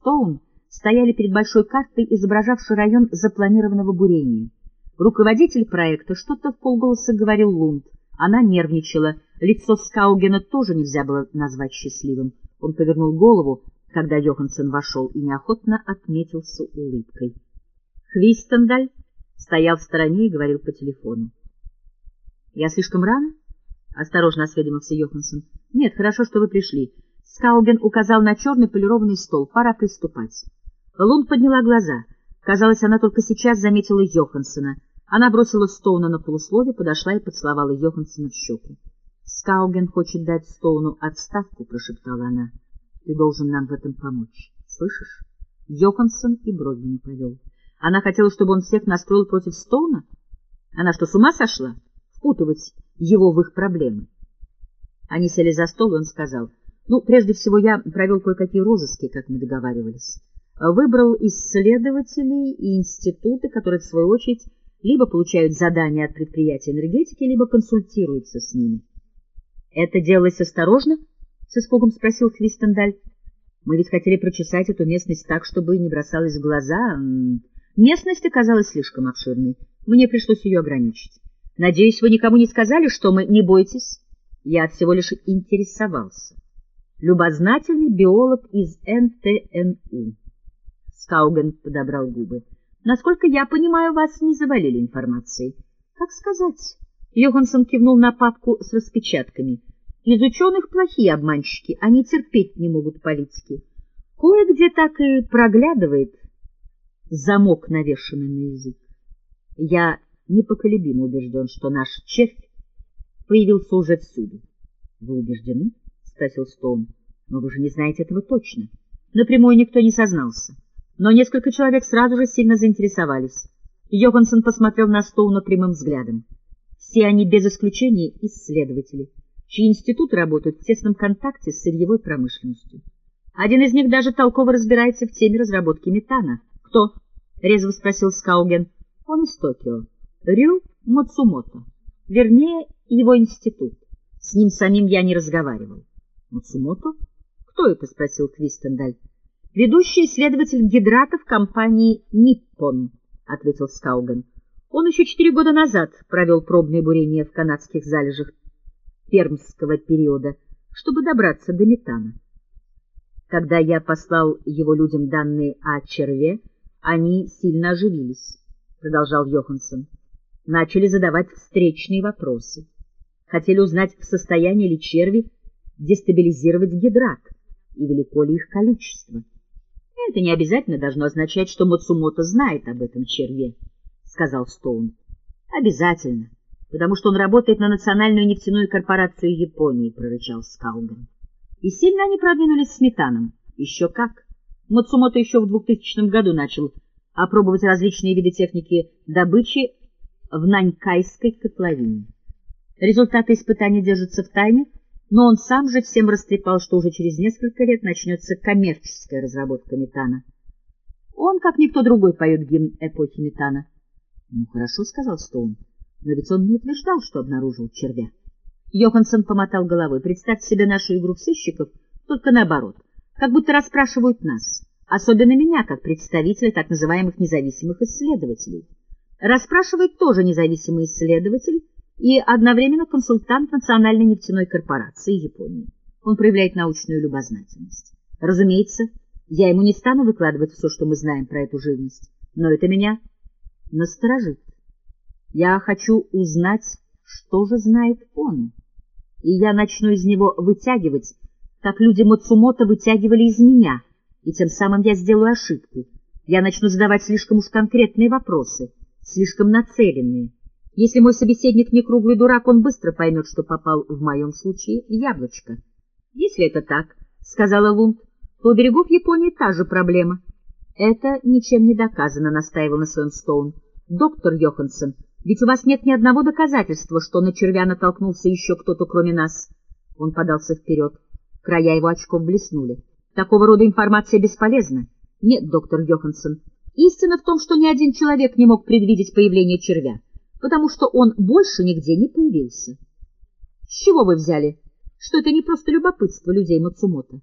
Стоун стояли перед большой картой, изображавшей район запланированного бурения. Руководитель проекта что-то в полголоса говорил Лунд. Она нервничала. Лицо Скаугена тоже нельзя было назвать счастливым. Он повернул голову, когда Йоханссон вошел, и неохотно отметился улыбкой. Хвистендаль стоял в стороне и говорил по телефону. — Я слишком рано? — осторожно осведомился Йоханссон. — Нет, хорошо, что вы пришли. Скауген указал на черный полированный стол. Пора приступать. Лунд подняла глаза. Казалось, она только сейчас заметила Йоханссона. Она бросила Стоуна на полусловие, подошла и поцеловала Йоханссона в щеку. — Скауген хочет дать Стоуну отставку, — прошептала она. — Ты должен нам в этом помочь. Слышишь? Йоханссон и брови не повел. Она хотела, чтобы он всех настроил против Стоуна? Она что, с ума сошла? Впутывать его в их проблемы. Они сели за стол, и он сказал, «Ну, прежде всего, я провел кое-какие розыски, как мы договаривались. Выбрал исследователей и институты, которые, в свою очередь, либо получают задания от предприятий энергетики, либо консультируются с ними». «Это делалось осторожно?» — с испугом спросил Хвистендаль. «Мы ведь хотели прочесать эту местность так, чтобы не бросалось в глаза. Местность оказалась слишком обширной. Мне пришлось ее ограничить. Надеюсь, вы никому не сказали, что мы... Не бойтесь, я всего лишь интересовался. Любознательный биолог из НТНУ. Скауген подобрал губы. Насколько я понимаю, вас не завалили информацией. Как сказать? Йоханссон кивнул на папку с распечатками. Из ученых плохие обманщики, они терпеть не могут политики. Кое-где так и проглядывает замок, навешанный на язык. Я непоколебимо убежден, что наш червь появился уже всюду. — Вы убеждены? — спросил Стоун. — Но вы же не знаете этого точно. Напрямую никто не сознался. Но несколько человек сразу же сильно заинтересовались. Йоханссон посмотрел на Стоуна прямым взглядом. Все они без исключения исследователи, чьи институты работают в тесном контакте с сырьевой промышленностью. Один из них даже толково разбирается в теме разработки метана. — Кто? — резво спросил Скауген. — Он из Токио. Рю Мацумото, вернее, его институт. С ним самим я не разговаривал. Мацумото? Кто это? — спросил Квистендаль. Ведущий исследователь гидратов компании «Ниппон», — ответил Скауген. Он еще четыре года назад провел пробные бурения в канадских залежах пермского периода, чтобы добраться до метана. Когда я послал его людям данные о черве, они сильно оживились, — продолжал Йоханссон начали задавать встречные вопросы. Хотели узнать, в состоянии ли черви дестабилизировать гидрат и велико ли их количество. — Это не обязательно должно означать, что Мацумото знает об этом черве, — сказал Стоун. — Обязательно, потому что он работает на Национальную нефтяную корпорацию Японии, — прорычал Скалган. И сильно они продвинулись с метаном. Еще как. Мацумото еще в 2000 году начал опробовать различные виды техники добычи в Нанькайской котловине. Результаты испытаний держатся в тайне, но он сам же всем растрепал, что уже через несколько лет начнется коммерческая разработка метана. Он, как никто другой, поет гимн эпохи метана. — Ну, хорошо, — сказал Стоун, — но ведь он не утверждал, что обнаружил червя. Йоханссон помотал головой. Представьте себе нашу игру сыщиков, только наоборот, как будто расспрашивают нас, особенно меня, как представителя так называемых независимых исследователей. Расспрашивает тоже независимый исследователь и одновременно консультант Национальной нефтяной корпорации Японии. Он проявляет научную любознательность. Разумеется, я ему не стану выкладывать все, что мы знаем про эту живность, но это меня насторожит. Я хочу узнать, что же знает он, и я начну из него вытягивать, как люди Мацумото вытягивали из меня, и тем самым я сделаю ошибку. Я начну задавать слишком уж конкретные вопросы — слишком нацеленные. Если мой собеседник не круглый дурак, он быстро поймет, что попал в моем случае в яблочко. — Если это так, — сказала Лунд, — то у берегов Японии та же проблема. — Это ничем не доказано, — настаивал на своем Стоун. — Доктор Йоханссон, ведь у вас нет ни одного доказательства, что на червя натолкнулся еще кто-то, кроме нас. Он подался вперед. Края его очков блеснули. Такого рода информация бесполезна. Нет, доктор Йоханссон, Истина в том, что ни один человек не мог предвидеть появление червя, потому что он больше нигде не появился. С чего вы взяли, что это не просто любопытство людей Мацумото?